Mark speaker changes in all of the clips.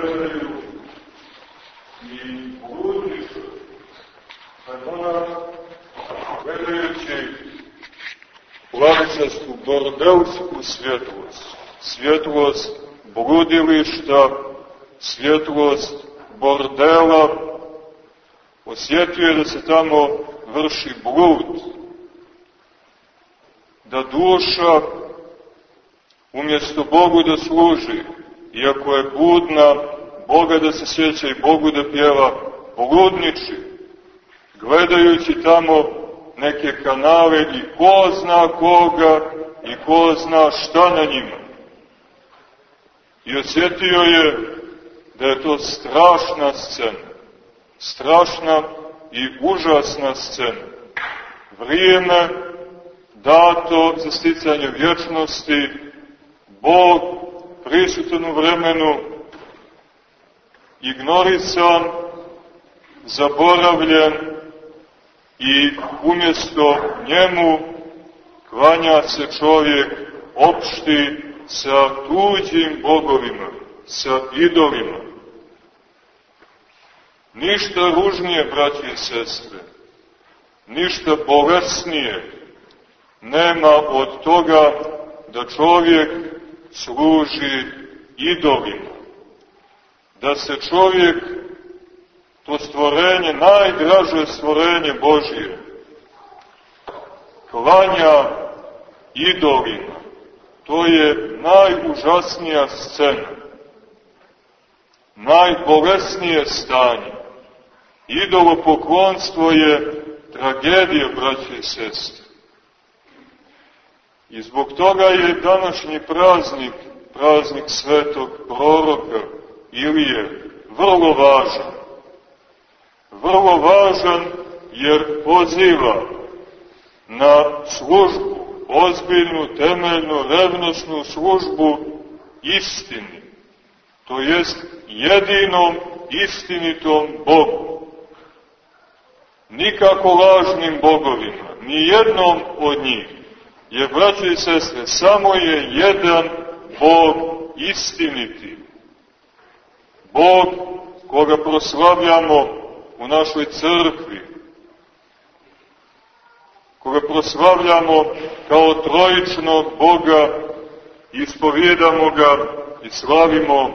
Speaker 1: gledaju i bludnicu, kad ona, gledajući lavičastu bordelsku svjetlost, svjetlost bludilišta, svjetlost bordela, osjetio je da se tamo vrši blud, da duša umjesto Bogu da služi, iako je budna, Boga da se sjeća i Bogu da pjeva, bludniči, gledajući tamo neke kanale i ko zna koga i ko zna šta na njima. I osjetio je da je to strašna scena, strašna i užasna scena. Vrijeme dato za sticanje vječnosti, Bog prisutan u vremenu, ignorisan, zaboravljen i umjesto njemu klanja se čovjek opšti sa tuđim bogovima, sa idolima. Ništa ružnije, braći i sestre, ništa bolesnije nema od toga da čovjek služi idolima. Da se čovjek, to stvorenje, najdraže stvorenje Božije, klanja idolima. To je najužasnija scena, najbolesnije stanje. Idolopoklonstvo je tragedija, braće i sestre. I zbog toga je današnji praznik, praznik svetog proroka Ilije, vrlo važan. Vrlo važan jer poziva na službu, ozbiljnu, temeljnu, revnosnu službu istini, to jest jedinom istinitom Bogu. Nikako lažnim bogovima, ni jednom od njih Jer, braće i sestre, samo je jedan Bog istiniti. Bog koga proslavljamo u našoj crkvi, koga proslavljamo kao trojičnog Boga, ispovjedamo ga i slavimo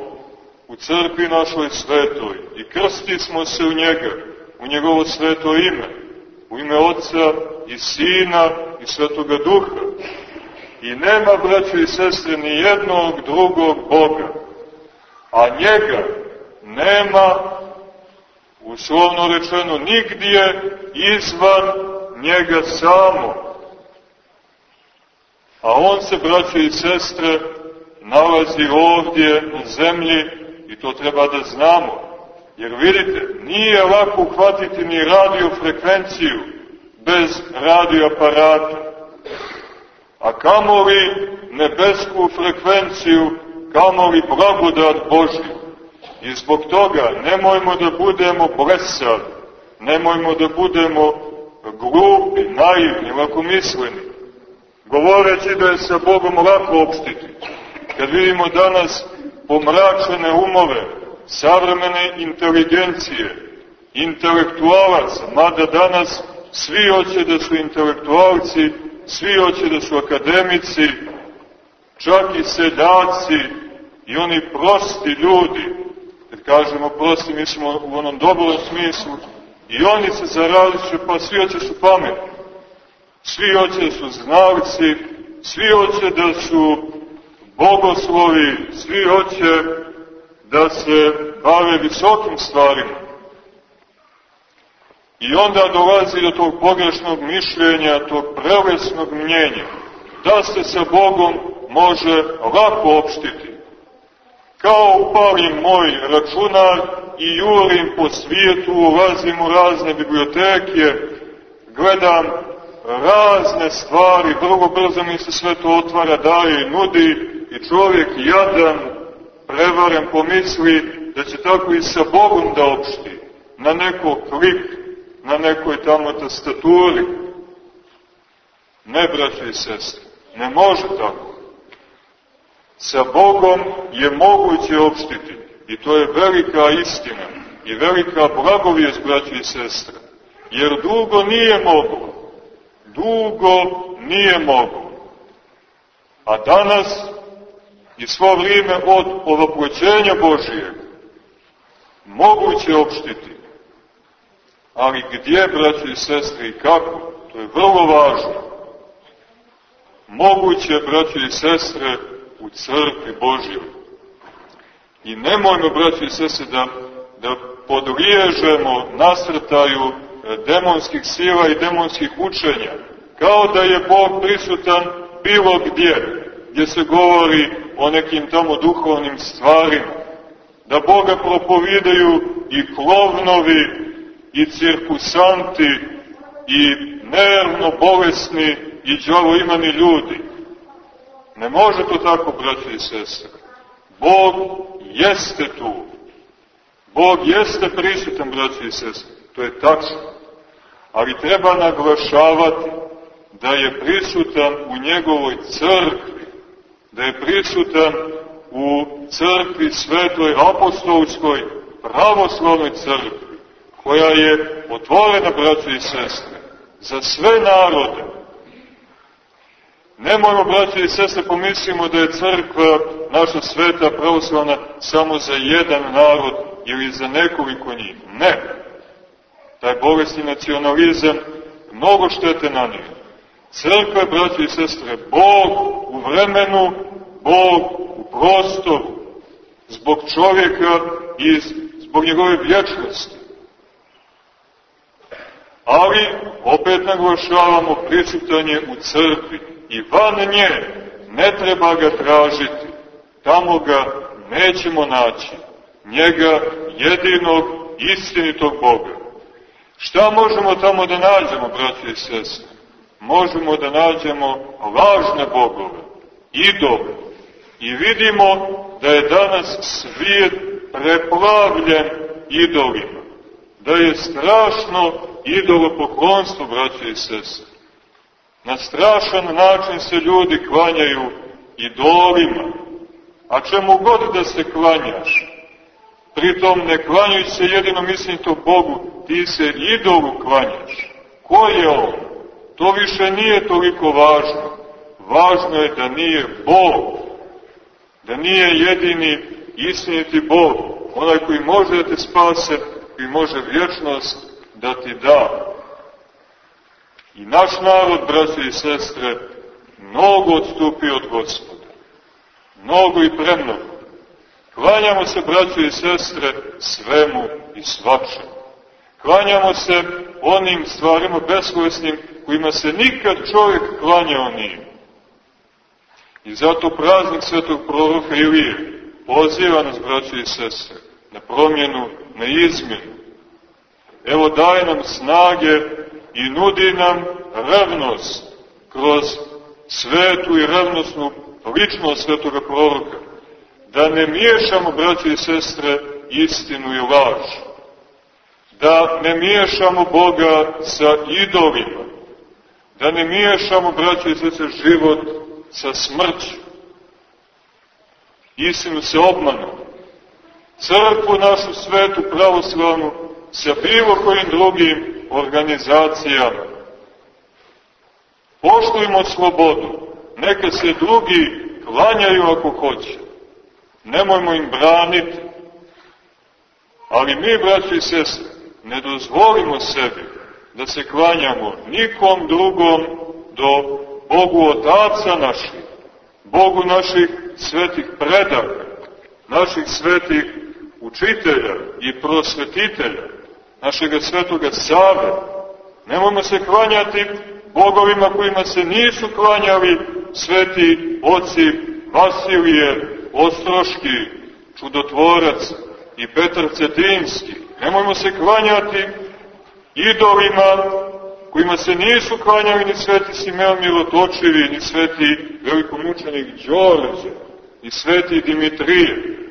Speaker 1: u crkvi našoj svetoj i krsti smo se u njega, u njegovo sveto ime u ime Otca i Sina i Svetoga Duha. I nema, braćo i sestre, ni jednog drugog Boga. A njega nema, uslovno rečeno, nigdje izvan njega samo. A on se, braćo i sestre, nalazi ovdje na zemlji i to treba da znamo Jer vidite, nije lako uhvatiti ni radiofrekvenciju bez radioaparata. A kamoli nebesku frekvenciju, kamoli blagodat Božju. I zbog toga nemojmo da budemo blesavi, nemojmo da budemo glupi, naivni, lakomisleni, govoreći da je sa Bogom lako opštiti. Kad vidimo danas pomračene umove, savremene inteligencije, intelektualaca, mada danas svi hoće da su intelektualci, svi hoće da su akademici, čak i seljaci i oni prosti ljudi, kad kažemo prosti, mi smo u onom dobrom smislu, i oni se zaradišu, pa svi hoće su pametni, svi hoće da su znalci, svi hoće da su bogoslovi, svi hoće da se bave visokim stvarima. I onda dolazi do tog pogrešnog mišljenja, tog prelesnog mnjenja, da se sa Bogom može lako opštiti. Kao upalim moj računar i jurim po svijetu, ulazim u razne biblioteke, gledam razne stvari, vrlo brzo mi se sve to otvara, daje i nudi i čovjek jadan prevaren pomisli da će tako i sa Bogom da opšti, na neko klik, na nekoj tamo tastaturi. Ne, braće i sestre, ne može tako. Sa Bogom je moguće opštiti. I to je velika istina i velika blagovijest, braći i sestre. Jer dugo nije moglo. Dugo nije moglo. A danas i svo vrijeme od ovoploćenja Božijeg moguće opštiti. Ali gdje, braći i sestre, i kako? To je vrlo važno. Moguće, braći i sestre, u crkvi Božjoj. I nemojmo, braći i sestre, da, da podliježemo nasrtaju e, demonskih sila i demonskih učenja, kao da je Bog prisutan bilo gdje, gdje se govori o nekim tamo duhovnim stvarima, da Boga propovidaju i klovnovi, i cirkusanti, i nervno bolesni i džavo imani ljudi. Ne može to tako, braći i sestre. Bog jeste tu. Bog jeste prisutan, braći i sestre. To je tačno. Ali treba naglašavati da je prisutan u njegovoj crkvi, da je prisutan u crkvi svetoj apostolskoj pravoslavnoj crkvi, koja je otvorena, braći i sestre, za sve narode. Nemojmo, braći i sestre, pomislimo da je crkva, naša sveta pravoslavna, samo za jedan narod ili za nekoliko njih. Ne. Taj bolesni nacionalizam mnogo štete na njih. Crkva, braći i sestre, Bog u vremenu, Bog u prostoru, zbog čovjeka i zbog njegove vječnosti. Ali, opet naglašavamo prisutanje u crkvi i van nje ne treba ga tražiti. Tamo ga nećemo naći. Njega jedinog istinitog Boga. Šta možemo tamo da nađemo, braći i sestre? Možemo da nađemo lažne bogove, idole. I vidimo da je danas svijet preplavljen idolima. Da je strašno idolopoklonstvo, braće i sese. Na strašan način se ljudi klanjaju idolima, a čemu god da se klanjaš, pritom ne klanjajući se jedino to Bogu, ti se idolu klanjaš. Ko je on? To više nije toliko važno. Važno je da nije Bog, da nije jedini istiniti Bog, onaj koji može da te spase, koji može vječnost da ti da. I naš narod, braće i sestre, mnogo odstupi od gospoda. Mnogo i premnogo. Klanjamo se, braće i sestre, svemu i svačemu. Klanjamo se onim stvarima beslovesnim kojima se nikad čovjek klanjao nije. I zato praznik svetog proroka Ilije poziva nas, braće i sestre, na promjenu, na izmjenu, evo daje nam snage i nudi nam revnost kroz svetu i revnostnu ličnost svetoga proroka. Da ne miješamo, braći i sestre, istinu i laž. Da ne miješamo Boga sa idolima. Da ne miješamo, braći i sestre, život sa smrću. Istinu se obmanom. Crkvu našu svetu pravoslavnu sa bilo kojim drugim organizacijama. Poštujmo slobodu, neka se drugi klanjaju ako hoće. Nemojmo im braniti. Ali mi, braći i sestre, ne dozvolimo sebi da se klanjamo nikom drugom do Bogu Otaca naših, Bogu naših svetih predaka, naših svetih učitelja i prosvetitelja, našega svetoga Save. Nemojmo se klanjati bogovima kojima se nisu klanjali sveti oci Vasilije, Ostroški, Čudotvorac i Petar Cetinski. Nemojmo se klanjati idolima kojima se nisu klanjali ni sveti Simeon Milotočivi, ni sveti velikomučenik Đorđe, ni sveti Dimitrije.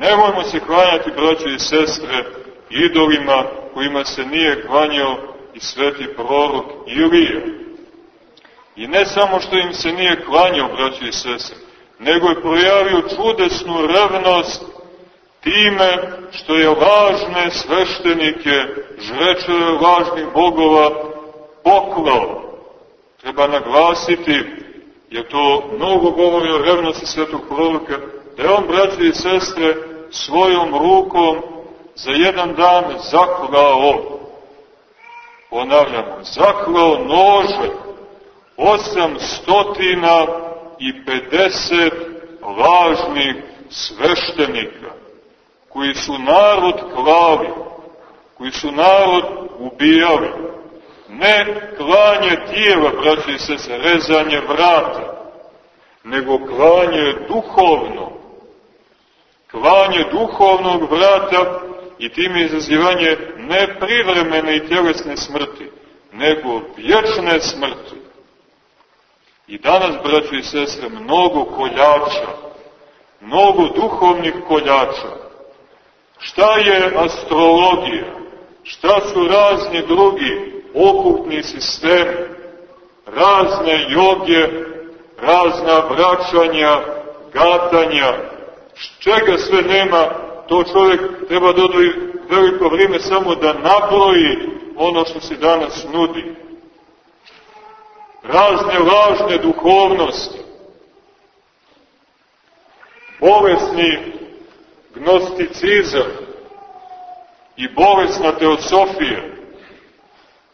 Speaker 1: Nemojmo se klanjati, braće i sestre, idolima kojima se nije klanjao i sveti prorok Ilija. I ne samo što im se nije klanjao, braći i sese, nego je projavio čudesnu revnost time što je lažne sveštenike, žrečeve lažnih bogova, poklao. Treba naglasiti, jer to mnogo govori o revnosti svetog proroka, da je on, braći i sestre, svojom rukom za jedan dan zaklao, ponavljamo, zaklao nože, osamstotina i pedeset lažnih sveštenika, koji su narod klali, koji su narod ubijali, ne klanje tijela, braći sese, rezanje vrata, nego klanje duhovno, klanje duhovnog vrata i time izazivanje ne privremene i tjelesne smrti, nego vječne smrti. I danas, braći i sestre, mnogo koljača, mnogo duhovnih koljača. Šta je astrologija? Šta su razni drugi okultni sistemi? Razne joge, razna vraćanja, gatanja, čega sve nema, to čovjek treba da odvoji veliko vrijeme samo da nabroji ono što se danas nudi razne lažne duhovnosti, bolesni gnosticizam i bolesna teosofija,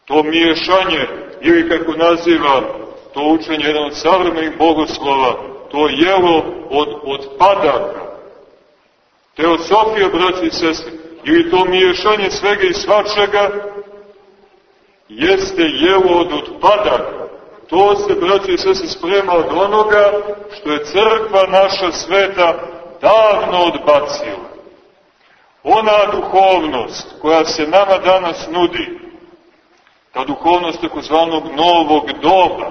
Speaker 1: to miješanje, ili kako naziva to učenje jedan od savremenih bogoslova, to jelo od, od padaka. Teosofija, braći i sestri, ili to miješanje svega i svačega, jeste jelo od odpadaka To se, braći i sve, se sprema od onoga što je crkva naša sveta davno odbacila. Ona duhovnost koja se nama danas nudi, ta duhovnost takozvanog novog doba,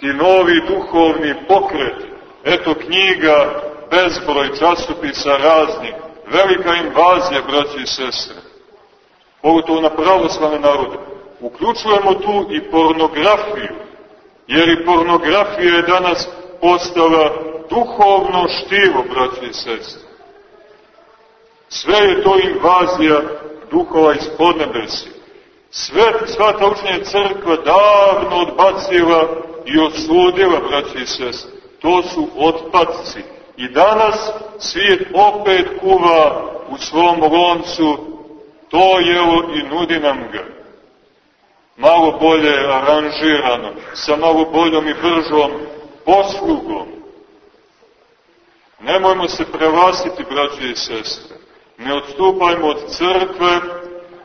Speaker 1: ti novi duhovni pokreti, eto knjiga, bezbroj časopisa raznih, velika invazija, braći i sestre, pogotovo na pravoslavne narode. Uključujemo tu i pornografiju, jer i pornografija je danas postala duhovno štivo, braći i sestri. Sve je to invazija duhova iz podnebesi. Sve, sva ta učenja crkva davno odbacila i osudila, braći i sestri. To su otpadci. I danas svijet opet kuva u svom loncu to jelo i nudi nam ga malo bolje aranžirano, sa malo boljom i bržom poslugom. Nemojmo se prevasiti, braće i sestre. Ne odstupajmo od crkve,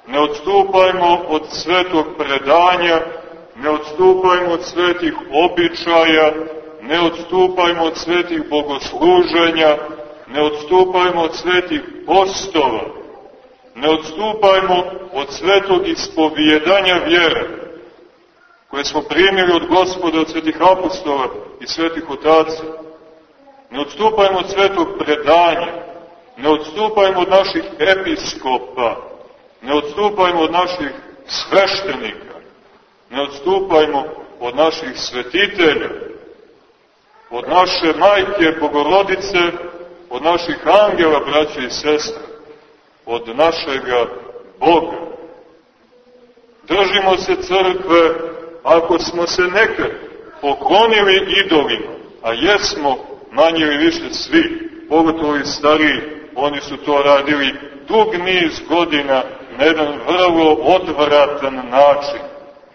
Speaker 1: ne odstupajmo od svetog predanja, ne odstupajmo od svetih običaja, ne odstupajmo od svetih bogosluženja, ne odstupajmo od svetih postova, ne odstupajmo od svetog ispovjedanja vjere, koje smo primili od gospoda, od svetih apostola i svetih otaca. Ne odstupajmo od svetog predanja, ne odstupajmo od naših episkopa, ne odstupajmo od naših sveštenika, ne odstupajmo od naših svetitelja, od naše majke Bogorodice, od naših angela, braće i sestre od našega Boga. Držimo se crkve ako smo se nekad poklonili idolima, a jesmo manje ili više svi, pogotovo i stariji, oni su to radili dug niz godina na jedan vrlo odvratan način.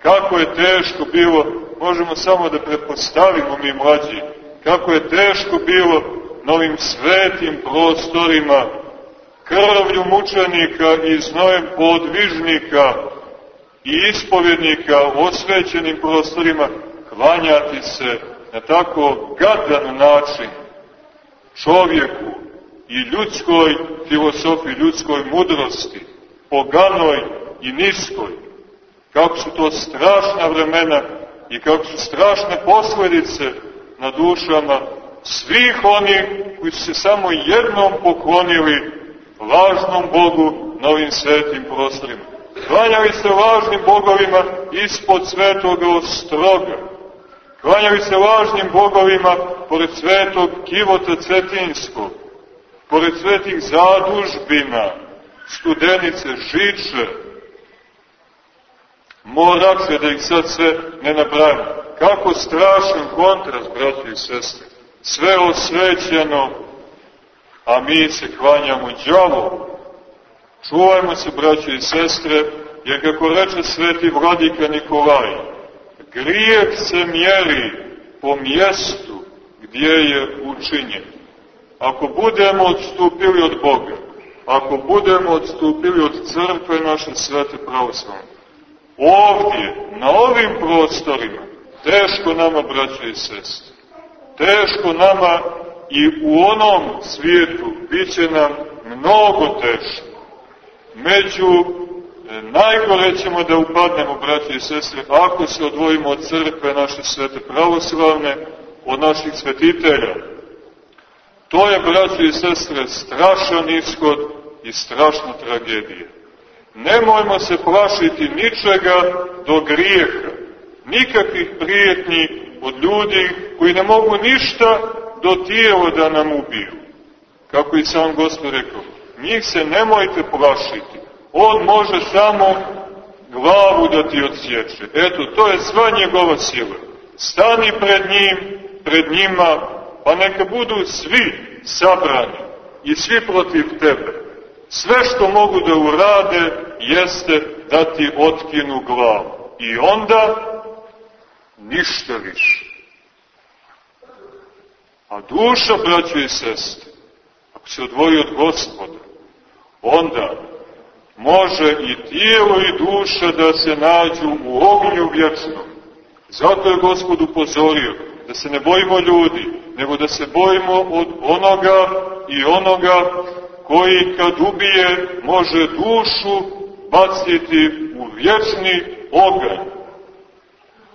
Speaker 1: Kako je teško bilo, možemo samo da prepostavimo mi mlađi, kako je teško bilo na ovim svetim prostorima krvlju mučenika i znojem podvižnika i ispovjednika u osvećenim prostorima klanjati se na tako gadan način čovjeku i ljudskoj filosofiji, ljudskoj mudrosti, poganoj i niskoj. Kako su to strašna vremena i kako su strašne posledice na dušama svih onih koji su se samo jednom poklonili lažnom Bogu na ovim svetim prostorima. Klanjali se lažnim bogovima ispod svetoga ostroga. Klanjali se lažnim bogovima pored svetog Kivota Cetinskog, pored svetih zadužbina, studenice, žiče, morače, da ih sad sve ne napravim. Kako strašan kontrast, braći i sestre. Sve osvećeno, a mi se klanjamo džavom. Čuvajmo se, braći i sestre, jer kako reče sveti vladika Nikolaj, grijeh se mjeri po mjestu gdje je učinjen. Ako budemo odstupili od Boga, ako budemo odstupili od crkve naše svete pravoslavne, ovdje, na ovim prostorima, teško nama, braće i sestre, teško nama i u onom svijetu bit će nam mnogo teško. Među e, najgore ćemo da upadnemo, braće i sestre, ako se odvojimo od crkve naše svete pravoslavne, od naših svetitelja. To je, braće i sestre, strašan ishod i strašna tragedija. Nemojmo se plašiti ničega do grijeha, nikakvih prijetnji od ljudi koji ne mogu ništa do tijela da nam ubiju. Kako i sam Gospod rekao, njih se nemojte plašiti. On može samo glavu da ti odsječe. Eto, to je sva njegova sila. Stani pred njim, pred njima, pa neka budu svi sabrani i svi protiv tebe. Sve što mogu da urade jeste da ti otkinu glavu. I onda ništa više. A duša, braćo i sestre, ako se odvoji od gospoda, onda može i tijelo i duša da se nađu u ognju vječnom. Zato je gospod upozorio da se ne bojimo ljudi, nego da se bojimo od onoga i onoga koji kad ubije može dušu baciti u vječni oganj.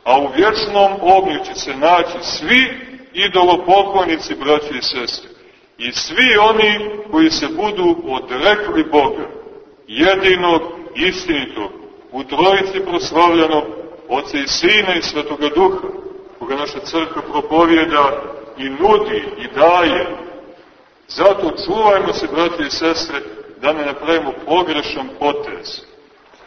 Speaker 1: A u vječnom ognju će se naći svi idolopoklonici, braći i sestre, i svi oni koji se budu odrekli Boga, jedinog, istinitog, u trojici proslavljanog Oca i Sina i Svetoga Duha, koga naša crkva propovjeda i nudi i daje. Zato čuvajmo se, braći i sestre, da ne napravimo pogrešan potez.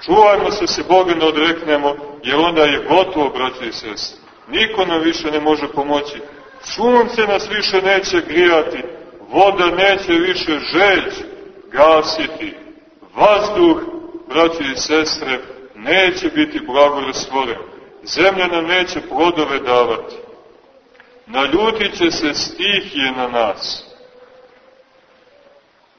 Speaker 1: Čuvajmo se se Boga ne odreknemo, jer onda je gotovo, braći i sestre. Niko nam više ne može pomoći. Sunce nas više neće grijati, voda neće više žeđ gasiti, vazduh, braći i sestre, neće biti blagorastvoren, zemlja nam neće plodove davati. Naljutit će se stihije na nas.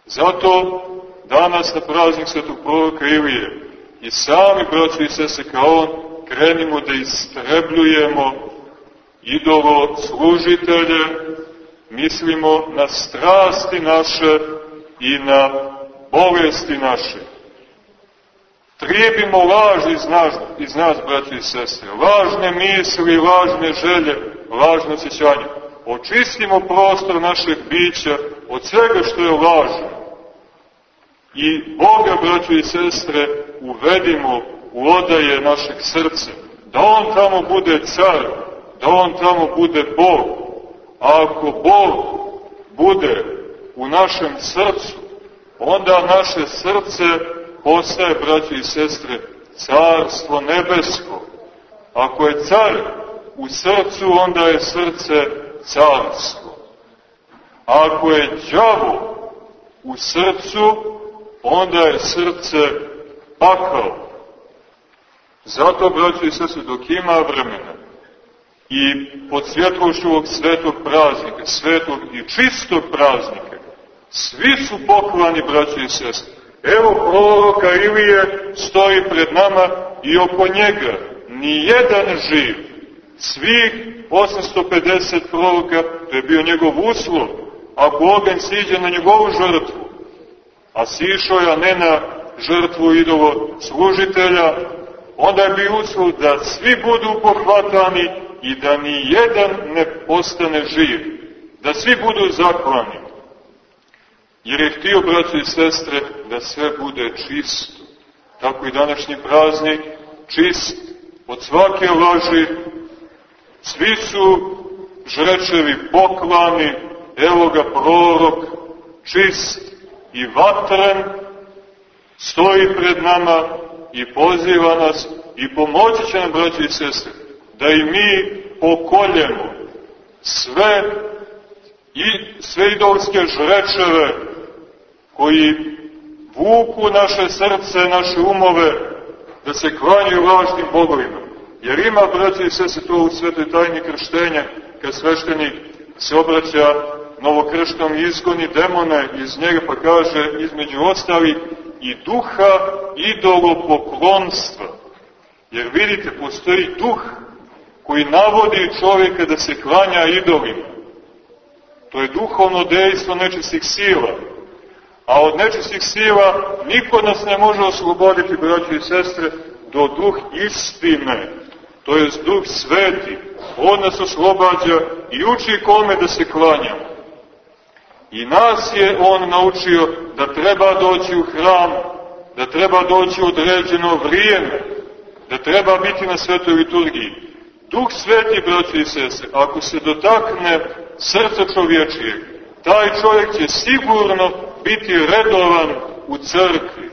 Speaker 1: Zato danas na praznik svetog proroka Ilije i sami, braći i sestre, kao on, krenimo da istrebljujemo idolo služitelje, mislimo na strasti naše i na bolesti naše. Trijebimo laž iz nas, iz nas, braći i sestre, lažne misli, lažne želje, lažne osjećanje. Očistimo prostor našeg bića od svega što je lažno. I Boga, braći i sestre, uvedimo u odaje našeg srca, da On tamo bude car, da On tamo bude Bog. A ako Bog bude u našem srcu, onda naše srce postaje, braći i sestre, carstvo nebesko. Ako je car u srcu, onda je srce carstvo. A ako je đavo u srcu, onda je srce pakao. Zato, braći i sestre, dok ima vremena i pod svjetlošću ovog svetog praznika, svetog i čistog praznika, svi su poklani, braći i sestre, Evo proroka Ilije stoji pred nama i oko njega ni jedan živ. Svih 850 proroka, to je bio njegov uslov, ako ogen siđe na njegovu žrtvu, a sišao je, ne na žrtvu idolo služitelja, onda bio uslov da svi budu pohvatani i da ni jedan ne postane živ, da svi budu zaklani. Jer je htio, braći i sestre, da sve bude čisto. Tako i današnji praznik, čist od svake laži, Svi su žrečevi poklani, evo ga prorok, čist i vatren, stoji pred nama i poziva nas i pomoći će nam, braći i sestre, da i mi pokoljemo sve i sve idolske žrečeve koji vuku naše srce, naše umove da se klanjaju lažnim bogovima. Jer ima, braći i sese, to u svetoj tajni krštenja, kad sveštenik se obraća novokrštom i izgoni demone iz njega, pa kaže, između ostali, i duha idolopoklonstva. Jer vidite, postoji duh koji navodi čovjeka da se klanja idolima. To je duhovno dejstvo nečistih sila. A od nečistih sila niko nas ne može osloboditi, braći i sestre, do duh istine. To je duh sveti. On nas oslobađa i uči kome da se klanjamo. I nas je on naučio da treba doći u hram, da treba doći u određeno vrijeme, da treba biti na svetoj liturgiji. Duh sveti, braći i sese, ako se dotakne srca čovječijeg, taj čovjek će sigurno biti redovan u crkvi.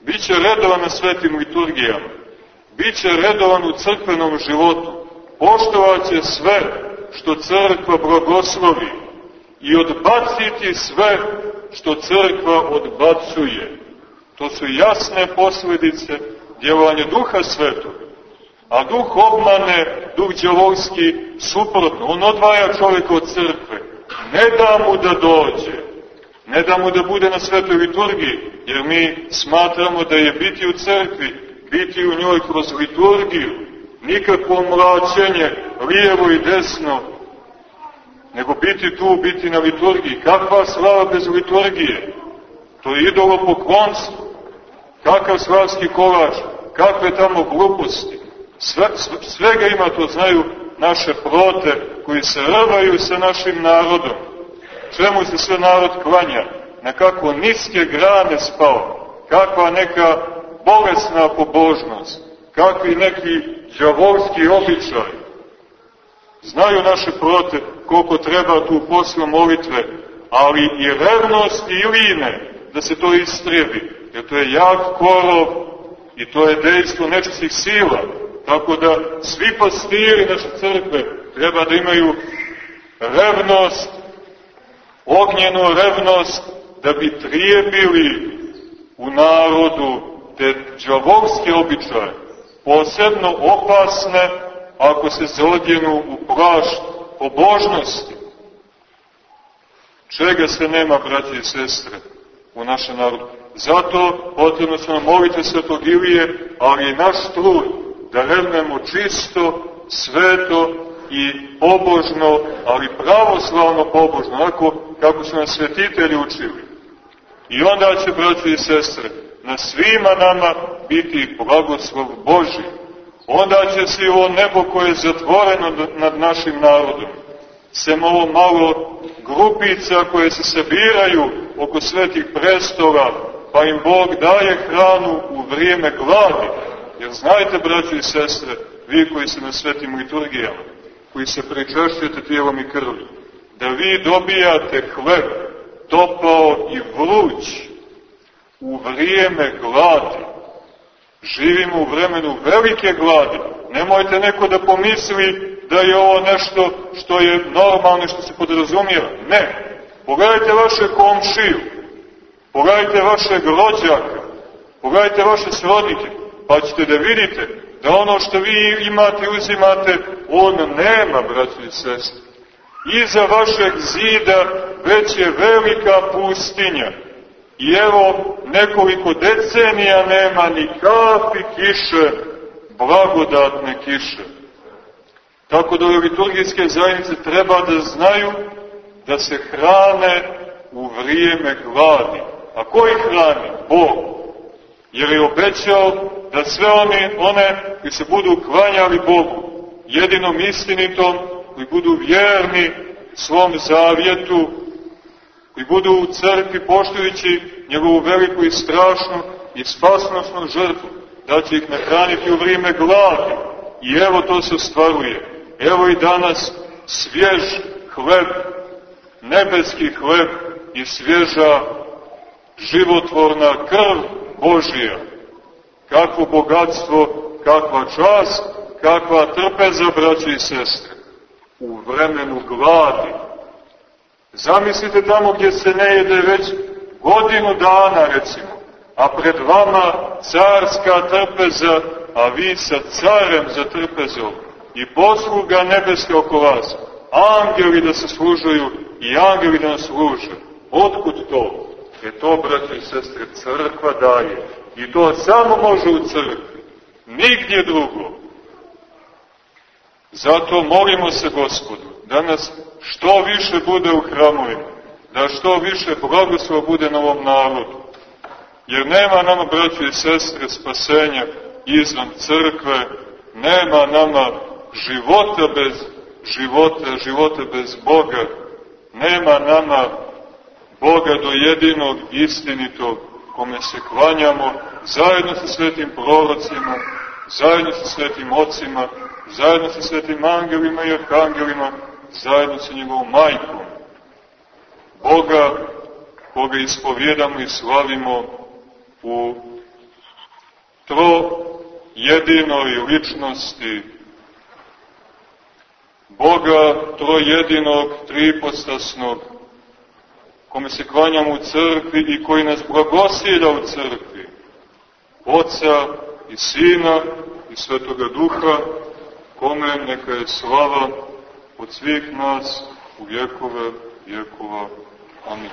Speaker 1: Biće redovan na svetim liturgijama. Biće redovan u crkvenom životu. Poštovaće sve što crkva blagoslovi i odbaciti sve što crkva odbacuje. To su jasne posledice djelovanja duha svetog. A duh obmane, duh djelovski, suprotno. On odvaja čovjeka od crkve. Ne da mu da dođe. Ne da mu da bude na svetoj liturgiji. Jer mi smatramo da je biti u crkvi, biti u njoj kroz liturgiju. Nikakvo mlačenje, lijevo i desno, nego biti tu, biti na liturgiji. Kakva slava bez liturgije? To je idolo poklonstvo. Kakav slavski kolač, kakve tamo gluposti. Sve, svega ima, to znaju naše prote koji se rvaju sa našim narodom. Čemu se sve narod klanja? Na kako niske grane spao. Kakva neka bolesna pobožnost. Kakvi neki džavolski običaj. Znaju naše prote koliko treba tu posle molitve, ali i revnost i line da se to istrebi. Jer to je jak korov i to je dejstvo nečistih sila. Tako da svi pastiri naše crkve treba da imaju revnost, ognjenu revnost, da bi trijebili u narodu te džavovske običaje, posebno opasne ako se zalodjenu u plašt pobožnosti. Čega se nema, braći i sestre, u našem narodu? Zato potrebno se nam molite svetog Ilije, ali i naš trud da revnemo čisto, sveto i pobožno, ali pravoslavno pobožno, onako kako su nas svetitelji učili. I onda će, braći i sestre, na svima nama biti blagoslov Boži. Onda će se ovo nebo koje je zatvoreno nad našim narodom, sem ovo malo grupica koje se sabiraju oko svetih prestola, pa im Bog daje hranu u vrijeme gladi. Jer znajte, braći i sestre, vi koji se na svetim liturgijama, koji se pričešćujete tijelom i krvlju, da vi dobijate hleb, topao i vruć u vrijeme gladi. Živimo u vremenu velike gladi. Nemojte neko da pomisli da je ovo nešto što je normalno što se podrazumijeva. Ne. Pogledajte vaše komšiju. Pogledajte vaše rođaka. Pogledajte vaše srodnike. Pa ćete da vidite da ono što vi imate i uzimate, on nema, braći i sestri. Iza vašeg zida već je velika pustinja. I evo, nekoliko decenija nema ni kapi kiše, blagodatne kiše. Tako da liturgijske zajednice treba da znaju da se hrane u vrijeme gladi. A ko ih hrani? Bog. Jer je obećao da sve one, one koji se budu klanjali Bogu, jedinom istinitom, koji budu vjerni svom zavjetu, koji budu u crkvi poštujući njegovu veliku i strašnu i spasnostnu žrtvu, da će ih nahraniti u vrijeme gladi. I evo to se ostvaruje. evo i danas svjež hleb, nebeski hleb i svježa životvorna krv Božija. Kakvo bogatstvo, kakva čast, kakva trpeza, braći i sestre, u vremenu gladi. Zamislite tamo gdje se ne jede već godinu dana, recimo, a pred vama carska trpeza, a vi sa carem za trpezom i posluga nebeske oko vas, angeli da se služuju i angeli da nas služe. Otkud to? E to, brate i sestre, crkva daje. I to samo može u crkvi. Nigdje drugo. Zato molimo se gospodu da nas što više bude u hramovima, da što više blagoslova bude na ovom narodu. Jer nema nama, braći i sestre, spasenja izvan crkve, nema nama života bez života, života bez Boga, nema nama Boga do jedinog istinitog kome se klanjamo zajedno sa svetim prorocima, zajedno sa svetim ocima, zajedno sa svetim angelima i arhangelima, zajedno sa njegovom majkom. Boga koga ispovjedamo i slavimo u tro jedinoj ličnosti Boga trojedinog, tripostasnog, kome se klanjamo u crkvi i koji nas blagosilja u crkvi, Oca i Sina i Svetoga Duha, kome neka je slava od svih nas u vjekove vjekova. Amin.